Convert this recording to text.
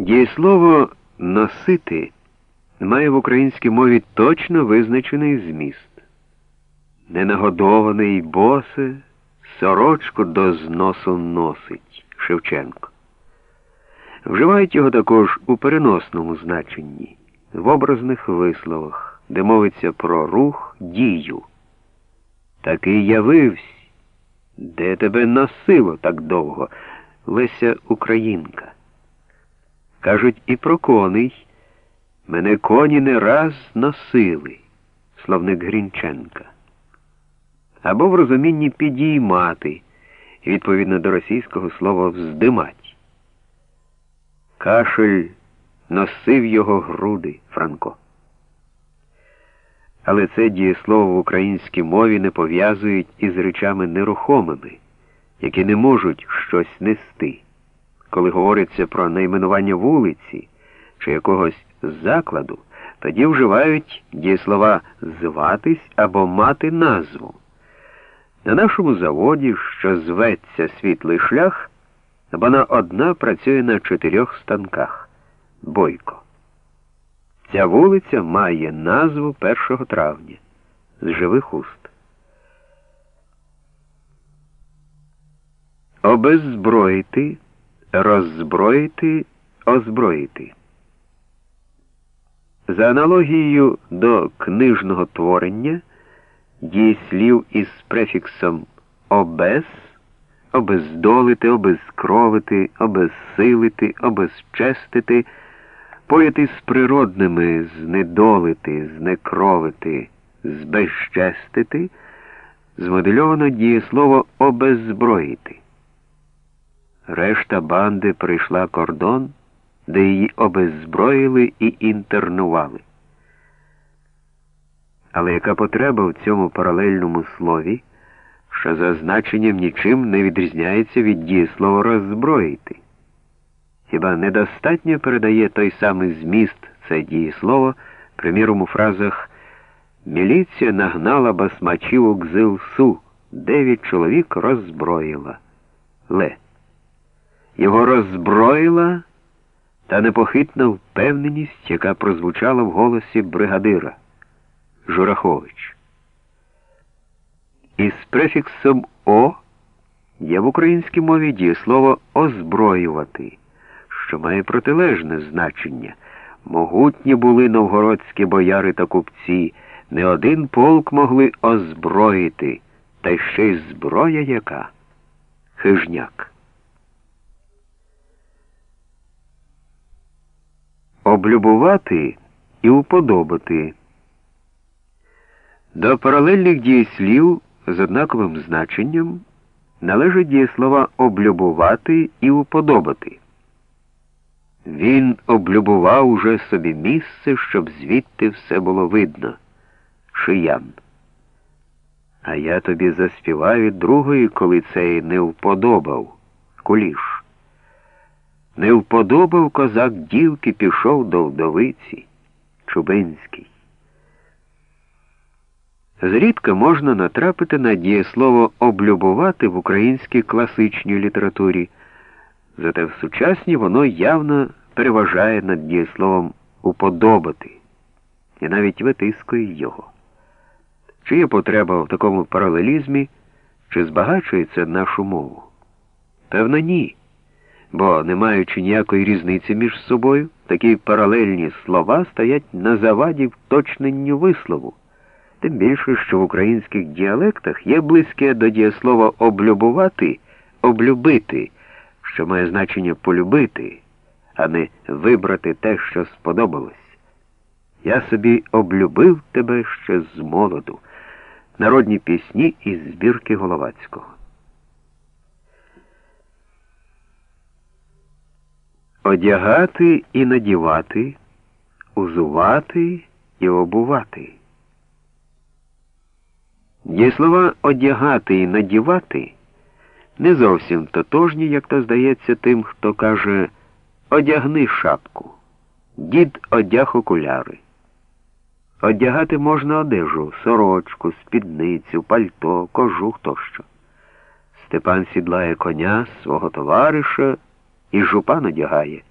Дієслово носити має в українській мові точно визначений зміст. Ненагодований босе, сорочку до зносу носить Шевченко. Вживають його також у переносному значенні, в образних висловах, де мовиться про рух, дію. Такий явився, де тебе носило так довго, Леся Українка. Кажуть і про коней. Мене коні не раз носили, словник Грінченка. Або в розумінні підіймати, відповідно до російського слова вздимать. Кашель носив його груди Франко. Але це дієслово в українській мові не пов'язують із речами нерухомими, які не можуть щось нести. Коли говориться про найменування вулиці чи якогось закладу, тоді вживають дієслова зватись або мати назву. На нашому заводі, що зветься світлий шлях, вона одна працює на чотирьох станках Бойко. Ця вулиця має назву 1 травня з живих уст. Обеззброїти, роззброїти, озброїти. За аналогією до книжного творення дієслів із префіксом обез, обездолити, обезкровити, обезсилити, обезчестити, пояти з природними знедолити, знекровити, збезчестити, змодельовано дієслово обеззброїти. Решта банди прийшла кордон де її обеззброїли і інтернували. Але яка потреба в цьому паралельному слові, що за значенням нічим не відрізняється від дієслова роззброїти? Хіба недостатньо передає той самий зміст це дієслово, приміром у фразах Міліція нагнала басмачів у Гзилсу, дев'ять чоловік роззброїла. Ле. Його роззброїла та непохитна впевненість, яка прозвучала в голосі бригадира Журахович. Із префіксом О є в українській мові дієслово озброювати, що має протилежне значення. Могутні були новгородські бояри та купці, не один полк могли озброїти, та ще й зброя яка хижняк. Облюбувати і уподобати. До паралельних дієслів з однаковим значенням належать дієслова облюбувати і уподобати. Він облюбував уже собі місце, щоб звідти все було видно. Шиян. А я тобі заспіваю другої, коли цей не вподобав. Куліш. Не вподобав козак дівки, пішов до вдовиці Чубинський. Зрідка можна натрапити на дієслово облюбувати в українській класичній літературі, зате в сучасній воно явно переважає над дієсловом уподобати і навіть витискує його. Чи є потреба в такому паралелізмі, чи збагачується нашу мову? Певно, ні бо, не маючи ніякої різниці між собою, такі паралельні слова стоять на заваді вточненню вислову, тим більше, що в українських діалектах є близьке до дієслова облюбувати, облюбити, що має значення полюбити, а не вибрати те, що сподобалось. Я собі облюбив тебе ще з молоду. Народні пісні із збірки Головацького. Одягати і надівати, узувати і обувати. Дієслова одягати і надівати не зовсім тотожні, як то здається тим, хто каже одягни шапку, дід одяг окуляри. Одягати можна одежу, сорочку, спідницю, пальто, кожух тощо. Степан сідлає коня свого товариша і жупан одягає.